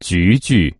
菊苣